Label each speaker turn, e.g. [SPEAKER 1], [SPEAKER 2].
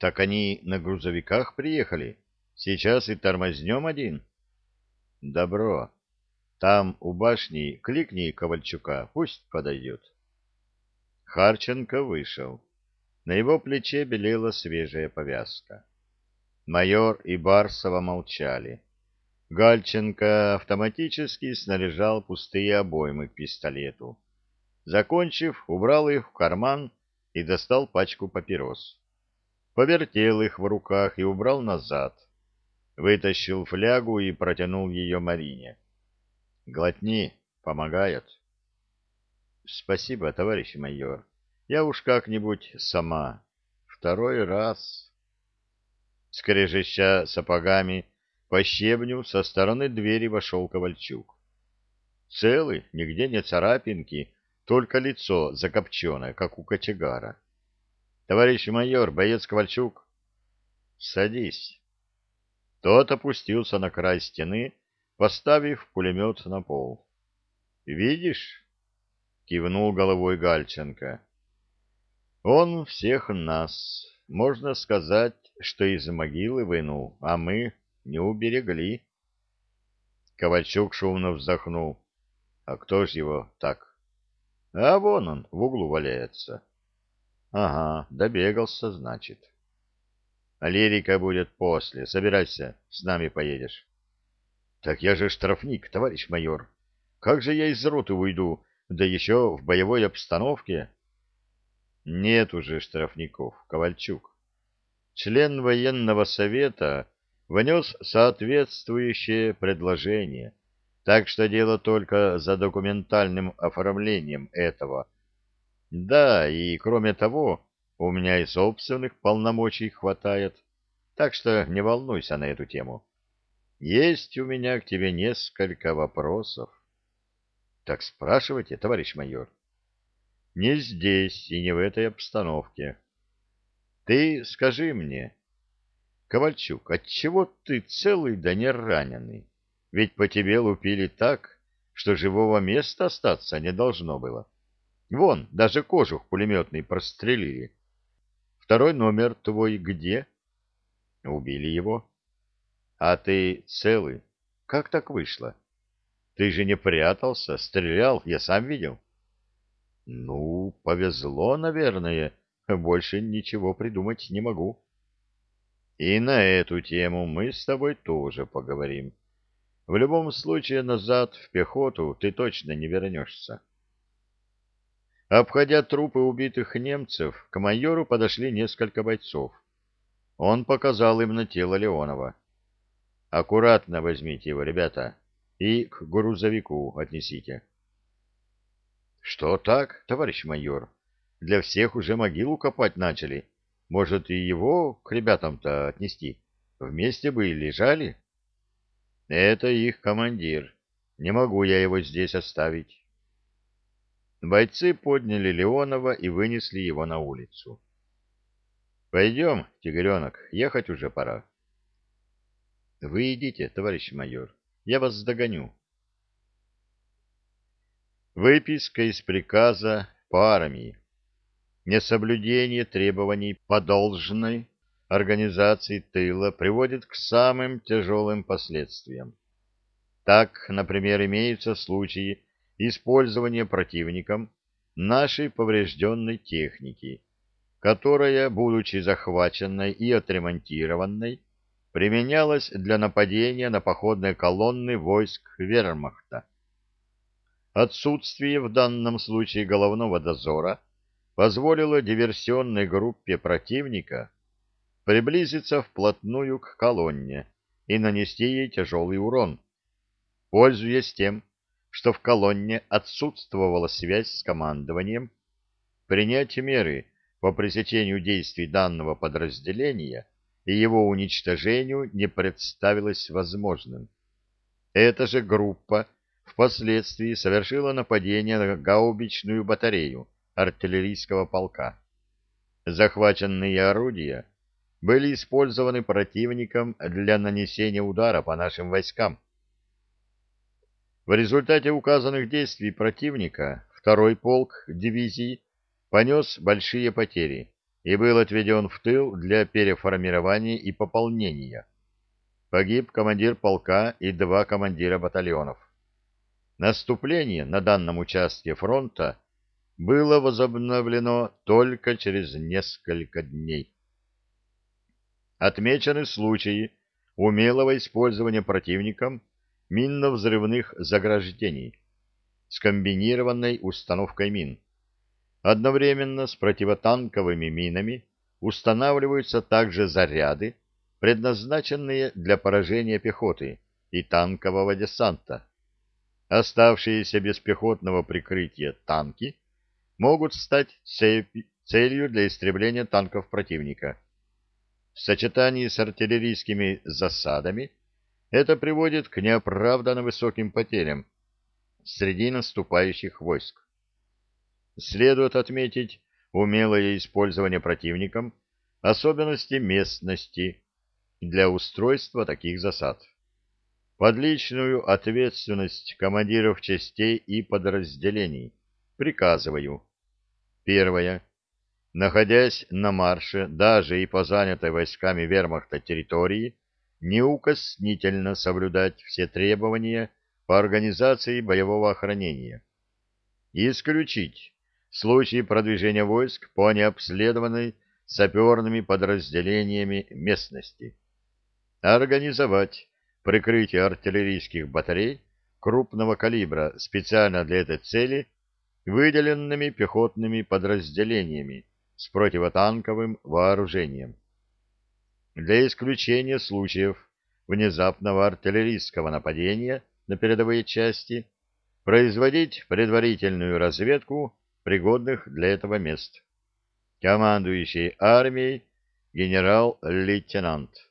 [SPEAKER 1] Так они на грузовиках приехали. Сейчас и тормознем один. Добро. Там у башни кликни Ковальчука, пусть подойдет. Харченко вышел. На его плече белела свежая повязка. Майор и Барсова молчали. Гальченко автоматически снаряжал пустые обоймы к пистолету. Закончив, убрал их в карман и достал пачку папирос. Повертел их в руках и убрал назад. Вытащил флягу и протянул ее Марине. «Глотни, помогает». «Спасибо, товарищ майор. Я уж как-нибудь сама. Второй раз». Скрежеща сапогами по щебню со стороны двери вошел Ковальчук. Целый, нигде не царапинки, только лицо закопченное, как у кочегара. Товарищ майор, боец Ковальчук. Садись. Тот опустился на край стены, поставив пулемет на пол. Видишь? Кивнул головой Гальченко. Он всех нас, можно сказать, что из могилы вынул, а мы не уберегли. Ковальчук шумно вздохнул. А кто ж его так? А вон он, в углу валяется. Ага, добегался, значит. Лирика будет после. Собирайся, с нами поедешь. Так я же штрафник, товарищ майор. Как же я из роты уйду, да еще в боевой обстановке? Нет уже штрафников, Ковальчук. Член военного совета внес соответствующее предложение, так что дело только за документальным оформлением этого – да, и кроме того, у меня и собственных полномочий хватает, так что не волнуйся на эту тему. Есть у меня к тебе несколько вопросов. Так спрашивайте, товарищ майор. Не здесь и не в этой обстановке. Ты скажи мне, Ковальчук, отчего ты целый да не раненый? Ведь по тебе лупили так, что живого места остаться не должно было. — Вон, даже кожух пулеметный прострелили. Второй номер твой где? Убили его. А ты целый? Как так вышло? Ты же не прятался, стрелял, я сам видел. Ну, повезло, наверное. Больше ничего придумать не могу. И на эту тему мы с тобой тоже поговорим. В любом случае назад в пехоту ты точно не вернешься. Обходя трупы убитых немцев, к майору подошли несколько бойцов. Он показал им на тело Леонова. «Аккуратно возьмите его, ребята, и к грузовику отнесите». «Что так, товарищ майор? Для всех уже могилу копать начали. Может, и его к ребятам-то отнести? Вместе бы и лежали?» «Это их командир. Не могу я его здесь оставить». Бойцы подняли Леонова и вынесли его на улицу. — Пойдем, тигренок, ехать уже пора. — Вы идите, товарищ майор, я вас догоню. Выписка из приказа по армии. Несоблюдение требований по должной организации тыла приводит к самым тяжелым последствиям. Так, например, имеются случаи, использование противником нашей поврежденной техники, которая, будучи захваченной и отремонтированной, применялась для нападения на походные колонны войск вермахта. Отсутствие в данном случае головного дозора позволило диверсионной группе противника приблизиться вплотную к колонне и нанести ей тяжелый урон, пользуясь тем, что в колонне отсутствовала связь с командованием, принять меры по пресечению действий данного подразделения и его уничтожению не представилось возможным. Эта же группа впоследствии совершила нападение на гаубичную батарею артиллерийского полка. Захваченные орудия были использованы противником для нанесения удара по нашим войскам. В результате указанных действий противника второй полк дивизии понес большие потери, и был отведен в тыл для переформирования и пополнения. Погиб командир полка и два командира батальонов. Наступление на данном участке фронта было возобновлено только через несколько дней. Отмечены случаи умелого использования противником минно-взрывных заграждений с комбинированной установкой мин. Одновременно с противотанковыми минами устанавливаются также заряды, предназначенные для поражения пехоты и танкового десанта. Оставшиеся без пехотного прикрытия танки могут стать целью для истребления танков противника. В сочетании с артиллерийскими засадами это приводит к неоправданно высоким потерям среди наступающих войск. Следует отметить умелое использование противником особенностей местности для устройства таких засад. Под личную ответственность командиров частей и подразделений приказываю. Первое находясь на марше даже и по занятой войсками вермахта территории, неукоснительно соблюдать все требования по организации боевого охранения. Исключить случаи продвижения войск по необследованной саперными подразделениями местности. Организовать прикрытие артиллерийских батарей крупного калибра специально для этой цели выделенными пехотными подразделениями с противотанковым вооружением. Для исключения случаев внезапного артиллерийского нападения на передовые части производить предварительную разведку пригодных для этого мест. Командующий армией генерал-лейтенант